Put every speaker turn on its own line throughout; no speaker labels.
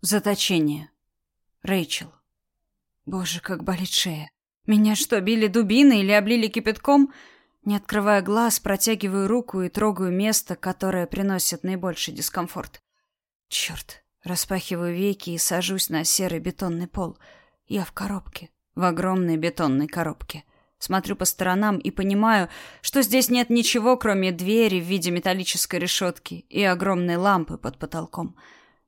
Заточение. Рэйчел. Боже, как болит шея. Меня что, били дубиной или облили кипятком? Не открывая глаз, протягиваю руку и трогаю место, которое приносит наибольший дискомфорт. Черт. Распахиваю веки и сажусь на серый бетонный пол. Я в коробке. В огромной бетонной коробке. Смотрю по сторонам и понимаю, что здесь нет ничего, кроме двери в виде металлической решетки и огромной лампы под потолком.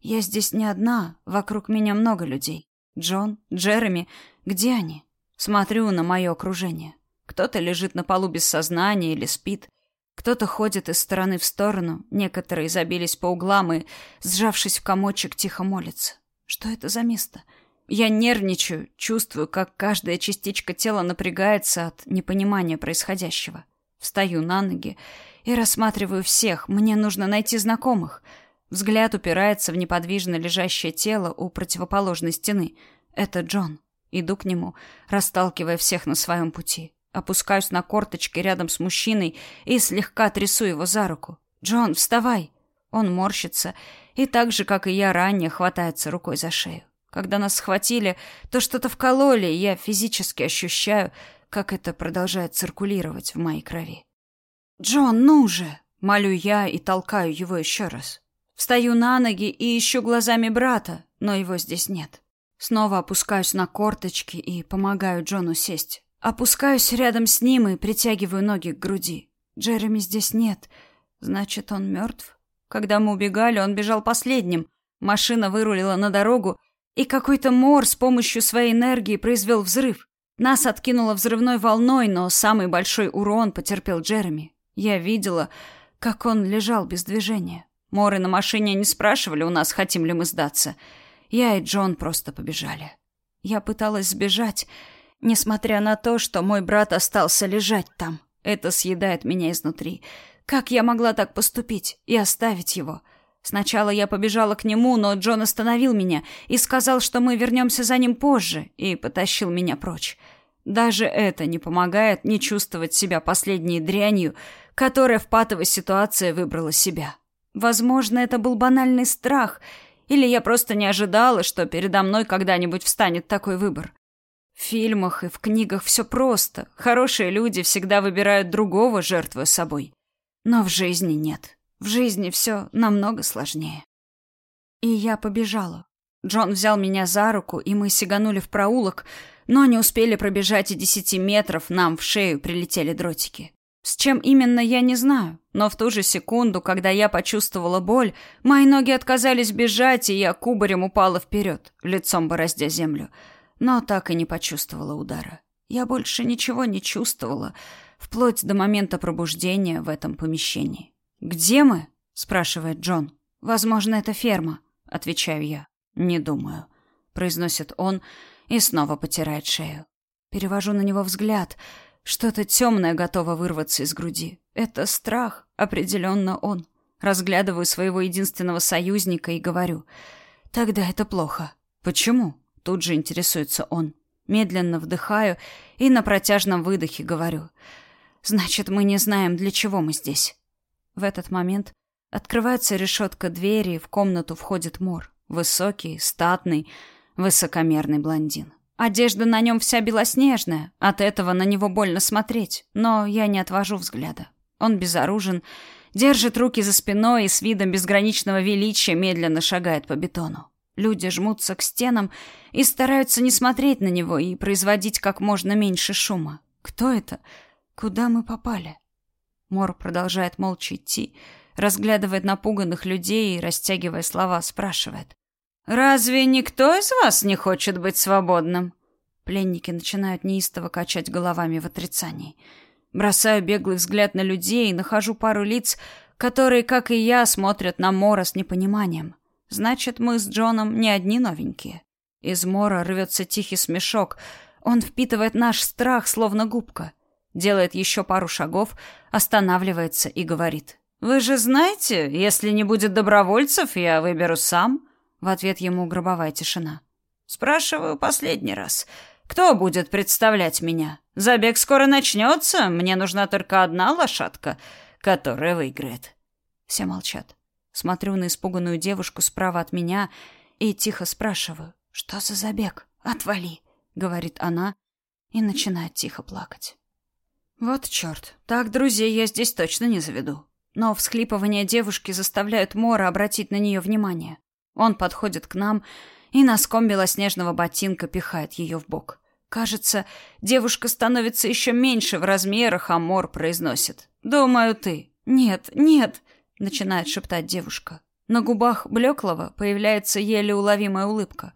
Я здесь не одна, вокруг меня много людей. Джон, Джереми, где они? Смотрю на мое окружение. Кто-то лежит на полу без сознания или спит. Кто-то ходит из стороны в сторону, некоторые забились по углам и, сжавшись в комочек, тихо молятся. Что это за место? — я нервничаю, чувствую, как каждая частичка тела напрягается от непонимания происходящего. Встаю на ноги и рассматриваю всех. Мне нужно найти знакомых. Взгляд упирается в неподвижно лежащее тело у противоположной стены. Это Джон. Иду к нему, расталкивая всех на своем пути. Опускаюсь на корточки рядом с мужчиной и слегка трясу его за руку. «Джон, вставай!» Он морщится и так же, как и я ранее, хватается рукой за шею. Когда нас схватили, то что-то вкололи, и я физически ощущаю, как это продолжает циркулировать в моей крови. «Джон, ну же!» — молю я и толкаю его еще раз. Встаю на ноги и ищу глазами брата, но его здесь нет. Снова опускаюсь на корточки и помогаю Джону сесть. Опускаюсь рядом с ним и притягиваю ноги к груди. Джереми здесь нет. Значит, он мертв? Когда мы убегали, он бежал последним. Машина вырулила на дорогу, и какой-то мор с помощью своей энергии произвел взрыв. Нас откинуло взрывной волной, но самый большой урон потерпел Джереми. Я видела, как он лежал без движения. Моры на машине не спрашивали у нас, хотим ли мы сдаться. Я и Джон просто побежали. Я пыталась сбежать, несмотря на то, что мой брат остался лежать там. Это съедает меня изнутри. Как я могла так поступить и оставить его? — Сначала я побежала к нему, но Джон остановил меня и сказал, что мы вернемся за ним позже, и потащил меня прочь. Даже это не помогает не чувствовать себя последней дрянью, которая в патовой ситуации выбрала себя. Возможно, это был банальный страх, или я просто не ожидала, что передо мной когда-нибудь встанет такой выбор. В фильмах и в книгах все просто. Хорошие люди всегда выбирают другого, жертвуя собой. Но в жизни нет. В жизни все намного сложнее. И я побежала. Джон взял меня за руку, и мы сиганули в проулок, но не успели пробежать и десяти метров, нам в шею прилетели дротики. С чем именно, я не знаю, но в ту же секунду, когда я почувствовала боль, мои ноги отказались бежать, и я кубарем упала вперед, лицом бороздя землю, но так и не почувствовала удара. Я больше ничего не чувствовала, вплоть до момента пробуждения в этом помещении. «Где мы?» — спрашивает Джон. «Возможно, это ферма», — отвечаю я. «Не думаю», — произносит он и снова потирает шею. Перевожу на него взгляд. Что-то темное готово вырваться из груди. Это страх, определенно он. Разглядываю своего единственного союзника и говорю. «Тогда это плохо». «Почему?» — тут же интересуется он. Медленно вдыхаю и на протяжном выдохе говорю. «Значит, мы не знаем, для чего мы здесь». В этот момент открывается решетка двери, и в комнату входит Мор. Высокий, статный, высокомерный блондин. Одежда на нем вся белоснежная, от этого на него больно смотреть, но я не отвожу взгляда. Он безоружен, держит руки за спиной и с видом безграничного величия медленно шагает по бетону. Люди жмутся к стенам и стараются не смотреть на него и производить как можно меньше шума. Кто это? Куда мы попали? Мор продолжает молча идти, разглядывает напуганных людей и, растягивая слова, спрашивает. «Разве никто из вас не хочет быть свободным?» Пленники начинают неистово качать головами в отрицании. Бросаю беглый взгляд на людей и нахожу пару лиц, которые, как и я, смотрят на Мора с непониманием. Значит, мы с Джоном не одни новенькие. Из Мора рвется тихий смешок. Он впитывает наш страх, словно губка. Делает еще пару шагов, останавливается и говорит. «Вы же знаете, если не будет добровольцев, я выберу сам». В ответ ему гробовая тишина. «Спрашиваю последний раз. Кто будет представлять меня? Забег скоро начнется, мне нужна только одна лошадка, которая выиграет». Все молчат. Смотрю на испуганную девушку справа от меня и тихо спрашиваю, что за забег? Отвали, говорит она и начинает тихо плакать. Вот черт, так друзей я здесь точно не заведу. Но всхлипывания девушки заставляют Мора обратить на нее внимание. Он подходит к нам и носком белоснежного ботинка пихает ее в бок. Кажется, девушка становится еще меньше в размерах, а Мор произносит. «Думаю, ты». «Нет, нет», — начинает шептать девушка. На губах Блеклого появляется еле уловимая улыбка,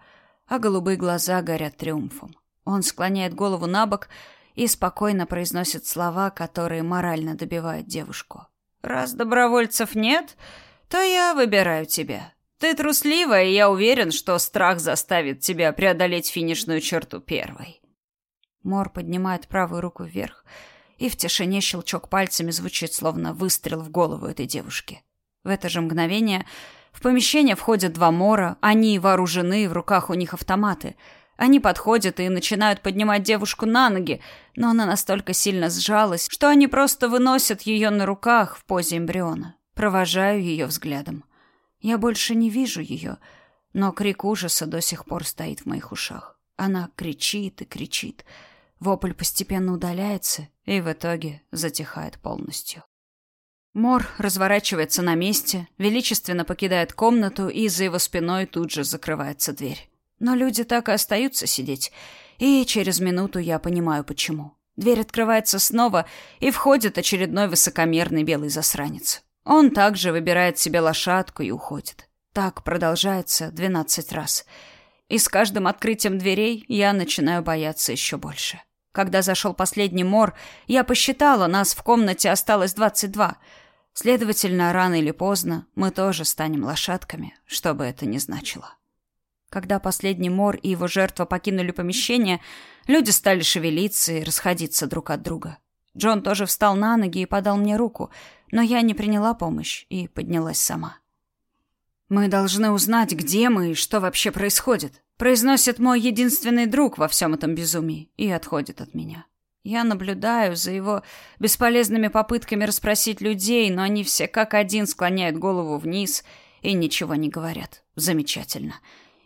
а голубые глаза горят триумфом. Он склоняет голову на бок и спокойно произносит слова, которые морально добивают девушку. «Раз добровольцев нет, то я выбираю тебя. Ты трусливая, и я уверен, что страх заставит тебя преодолеть финишную черту первой». Мор поднимает правую руку вверх, и в тишине щелчок пальцами звучит, словно выстрел в голову этой девушки. В это же мгновение в помещение входят два Мора, они вооружены, в руках у них автоматы — они подходят и начинают поднимать девушку на ноги, но она настолько сильно сжалась, что они просто выносят ее на руках в позе эмбриона. Провожаю ее взглядом. Я больше не вижу ее, но крик ужаса до сих пор стоит в моих ушах. Она кричит и кричит. Вопль постепенно удаляется и в итоге затихает полностью. Мор разворачивается на месте, величественно покидает комнату, и за его спиной тут же закрывается дверь. Но люди так и остаются сидеть. И через минуту я понимаю, почему. Дверь открывается снова, и входит очередной высокомерный белый засранец. Он также выбирает себе лошадку и уходит. Так продолжается двенадцать раз. И с каждым открытием дверей я начинаю бояться еще больше. Когда зашел последний мор, я посчитала, нас в комнате осталось двадцать два. Следовательно, рано или поздно мы тоже станем лошадками, что бы это ни значило. Когда последний мор и его жертва покинули помещение, люди стали шевелиться и расходиться друг от друга. Джон тоже встал на ноги и подал мне руку, но я не приняла помощь и поднялась сама. «Мы должны узнать, где мы и что вообще происходит», произносит мой единственный друг во всем этом безумии и отходит от меня. Я наблюдаю за его бесполезными попытками расспросить людей, но они все как один склоняют голову вниз и ничего не говорят. Замечательно.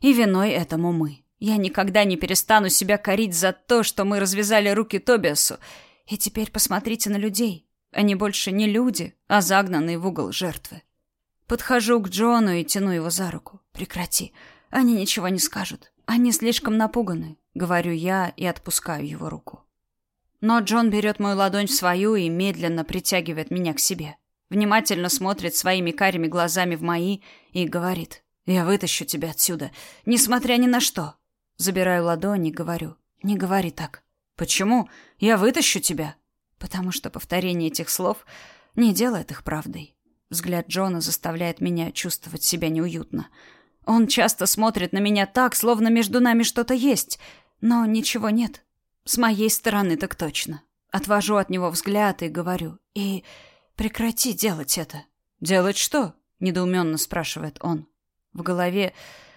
И виной этому мы. Я никогда не перестану себя корить за то, что мы развязали руки Тобиасу. И теперь посмотрите на людей. Они больше не люди, а загнанные в угол жертвы. Подхожу к Джону и тяну его за руку. Прекрати. Они ничего не скажут. Они слишком напуганы, говорю я и отпускаю его руку. Но Джон берет мою ладонь в свою и медленно притягивает меня к себе. Внимательно смотрит своими карими глазами в мои и говорит: я вытащу тебя отсюда, несмотря ни на что. Забираю ладони и говорю. Не говори так. Почему? Я вытащу тебя. Потому что повторение этих слов не делает их правдой. Взгляд Джона заставляет меня чувствовать себя неуютно. Он часто смотрит на меня так, словно между нами что-то есть, но ничего нет. С моей стороны так точно. Отвожу от него взгляд и говорю. И прекрати делать это. Делать что? недоуменно спрашивает он. В голове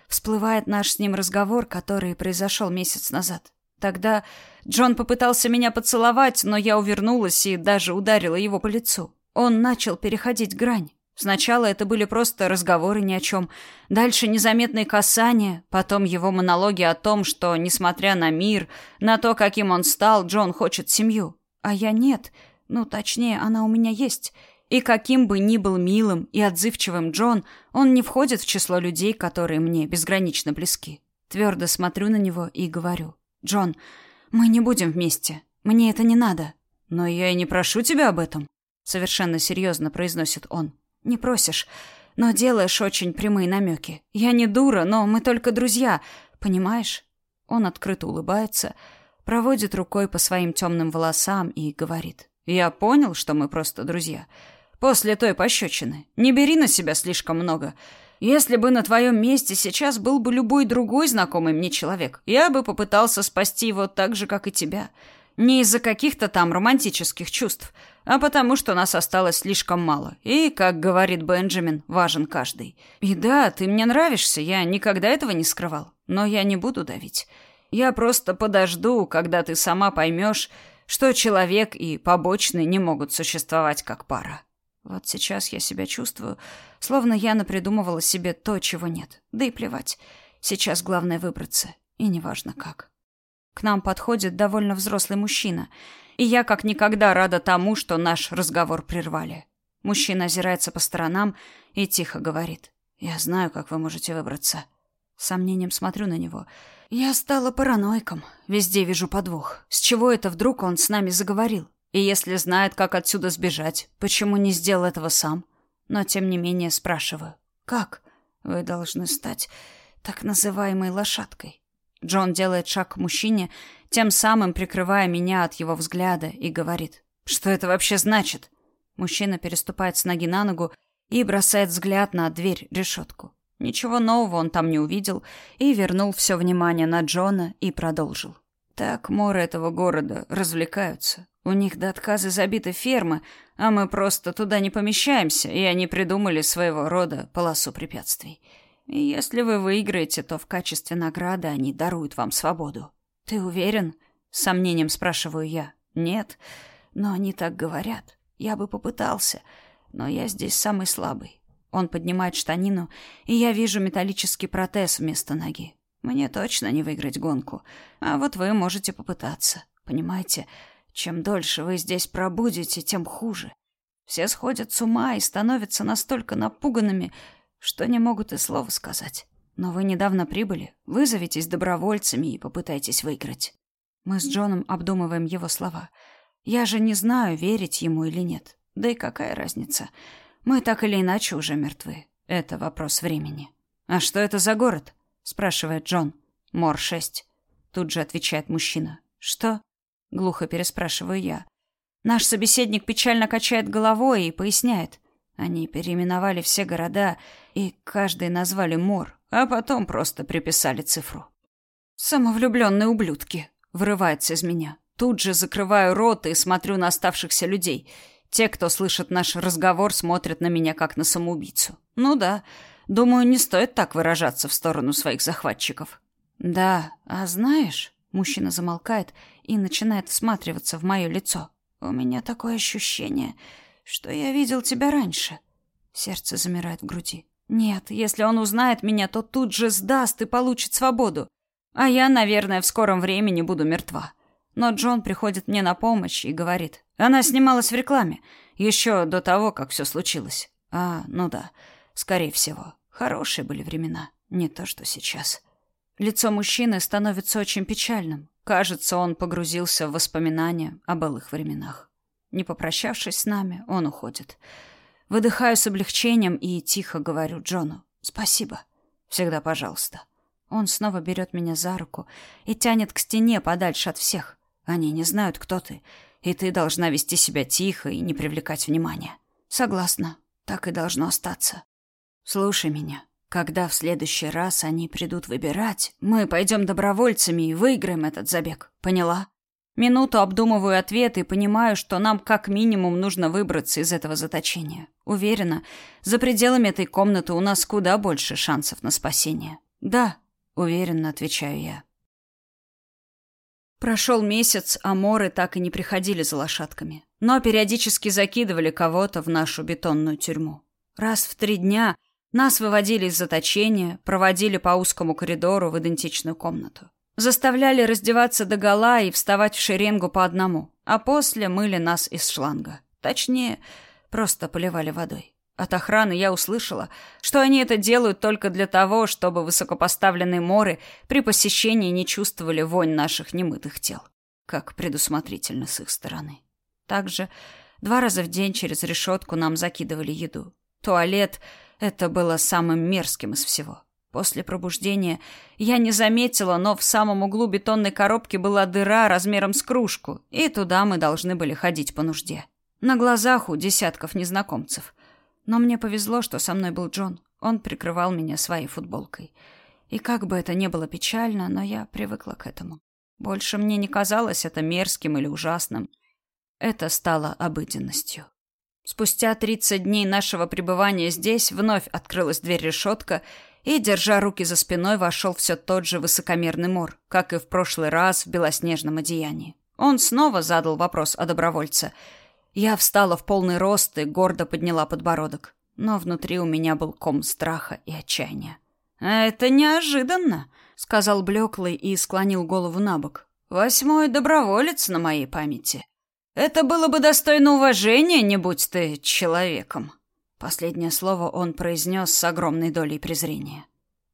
всплывает наш с ним разговор, который произошел месяц назад. Тогда Джон попытался меня поцеловать, но я увернулась и даже ударила его по лицу. Он начал переходить грань. Сначала это были просто разговоры ни о чем, дальше незаметные касания, потом его монологи о том, что, несмотря на мир, на то, каким он стал, Джон хочет семью. А я нет. Ну, точнее, она у меня есть. И каким бы ни был милым и отзывчивым Джон, он не входит в число людей, которые мне безгранично близки. Твердо смотрю на него и говорю. «Джон, мы не будем вместе. Мне это не надо». «Но я и не прошу тебя об этом», — совершенно серьезно произносит он. «Не просишь, но делаешь очень прямые намеки. Я не дура, но мы только друзья, понимаешь?» Он открыто улыбается, проводит рукой по своим темным волосам и говорит. «Я понял, что мы просто друзья. После той пощечины. Не бери на себя слишком много. Если бы на твоем месте сейчас был бы любой другой знакомый мне человек, я бы попытался спасти его так же, как и тебя. Не из-за каких-то там романтических чувств, а потому что нас осталось слишком мало. И, как говорит Бенджамин, важен каждый. И да, ты мне нравишься, я никогда этого не скрывал. Но я не буду давить. Я просто подожду, когда ты сама поймешь, что человек и побочный не могут существовать как пара. Вот сейчас я себя чувствую, словно я напридумывала себе то, чего нет. Да и плевать. Сейчас главное выбраться, и неважно как. К нам подходит довольно взрослый мужчина, и я как никогда рада тому, что наш разговор прервали. Мужчина озирается по сторонам и тихо говорит. «Я знаю, как вы можете выбраться». С сомнением смотрю на него. Я стала параноиком. Везде вижу подвох. С чего это вдруг он с нами заговорил? И если знает, как отсюда сбежать, почему не сделал этого сам? Но, тем не менее, спрашиваю. «Как? Вы должны стать так называемой лошадкой». Джон делает шаг к мужчине, тем самым прикрывая меня от его взгляда, и говорит. «Что это вообще значит?» Мужчина переступает с ноги на ногу и бросает взгляд на дверь-решетку. Ничего нового он там не увидел и вернул все внимание на Джона и продолжил. Так моры этого города развлекаются. У них до отказа забиты фермы, а мы просто туда не помещаемся, и они придумали своего рода полосу препятствий. И если вы выиграете, то в качестве награды они даруют вам свободу. Ты уверен? С сомнением спрашиваю я. Нет, но они так говорят. Я бы попытался, но я здесь самый слабый. Он поднимает штанину, и я вижу металлический протез вместо ноги. Мне точно не выиграть гонку, а вот вы можете попытаться. Понимаете, чем дольше вы здесь пробудете, тем хуже. Все сходят с ума и становятся настолько напуганными, что не могут и слова сказать. Но вы недавно прибыли, вызовитесь добровольцами и попытайтесь выиграть. Мы с Джоном обдумываем его слова. Я же не знаю, верить ему или нет. Да и какая разница? Мы так или иначе уже мертвы. Это вопрос времени. А что это за город? Спрашивает Джон. Мор-6. Тут же отвечает мужчина. Что? Глухо переспрашиваю я. Наш собеседник печально качает головой и поясняет. Они переименовали все города, и каждый назвали Мор, а потом просто приписали цифру. «Самовлюбленные ублюдки!» — вырывается из меня. Тут же закрываю рот и смотрю на оставшихся людей. Те, кто слышит наш разговор, смотрят на меня как на самоубийцу. Ну да, думаю, не стоит так выражаться в сторону своих захватчиков. «Да, а знаешь...» Мужчина замолкает и начинает всматриваться в мое лицо. «У меня такое ощущение, что я видел тебя раньше». Сердце замирает в груди. «Нет, если он узнает меня, то тут же сдаст и получит свободу. А я, наверное, в скором времени буду мертва». Но Джон приходит мне на помощь и говорит. Она снималась в рекламе. Еще до того, как все случилось. А, ну да, скорее всего. Хорошие были времена. Не то, что сейчас. Лицо мужчины становится очень печальным. Кажется, он погрузился в воспоминания о былых временах. Не попрощавшись с нами, он уходит. Выдыхаю с облегчением и тихо говорю Джону «Спасибо. Всегда пожалуйста». Он снова берет меня за руку и тянет к стене подальше от всех. Они не знают, кто ты, и ты должна вести себя тихо и не привлекать внимания. Согласна, так и должно остаться. Слушай меня. Когда в следующий раз они придут выбирать, мы пойдем добровольцами и выиграем этот забег. Поняла? Минуту обдумываю ответ и понимаю, что нам как минимум нужно выбраться из этого заточения. Уверена, за пределами этой комнаты у нас куда больше шансов на спасение. Да, уверенно отвечаю я. Прошел месяц, а моры так и не приходили за лошадками, но периодически закидывали кого-то в нашу бетонную тюрьму. Раз в три дня нас выводили из заточения, проводили по узкому коридору в идентичную комнату. Заставляли раздеваться догола и вставать в шеренгу по одному, а после мыли нас из шланга. Точнее, просто поливали водой. От охраны я услышала, что они это делают только для того, чтобы высокопоставленные моры при посещении не чувствовали вонь наших немытых тел, как предусмотрительно с их стороны. Также два раза в день через решетку нам закидывали еду. Туалет это было самым мерзким из всего. После пробуждения я не заметила, но в самом углу бетонной коробки была дыра размером с кружку, и туда мы должны были ходить по нужде. На глазах у десятков незнакомцев. Но мне повезло, что со мной был Джон. Он прикрывал меня своей футболкой. И как бы это ни было печально, но я привыкла к этому. Больше мне не казалось это мерзким или ужасным. Это стало обыденностью. Спустя 30 дней нашего пребывания здесь вновь открылась дверь-решетка, и, держа руки за спиной, вошел все тот же высокомерный Мор, как и в прошлый раз в белоснежном одеянии. Он снова задал вопрос о добровольце. Я встала в полный рост и гордо подняла подбородок. Но внутри у меня был ком страха и отчаяния. «Это неожиданно», — сказал блеклый и склонил голову на бок. «Восьмой доброволец на моей памяти. Это было бы достойно уважения, не будь ты человеком». Последнее слово он произнес с огромной долей презрения.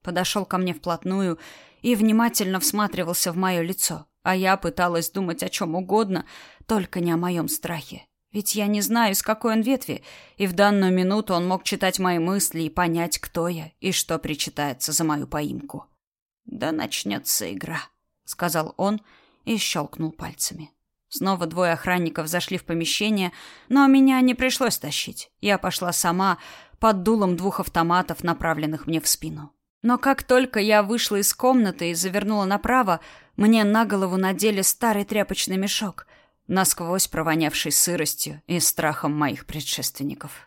Подошел ко мне вплотную и внимательно всматривался в мое лицо, а я пыталась думать о чем угодно, только не о моем страхе. Ведь я не знаю, с какой он ветви, и в данную минуту он мог читать мои мысли и понять, кто я и что причитается за мою поимку. «Да начнется игра», — сказал он и щелкнул пальцами. Снова двое охранников зашли в помещение, но меня не пришлось тащить. Я пошла сама под дулом двух автоматов, направленных мне в спину. Но как только я вышла из комнаты и завернула направо, мне на голову надели старый тряпочный мешок — насквозь провонявший сыростью и страхом моих предшественников.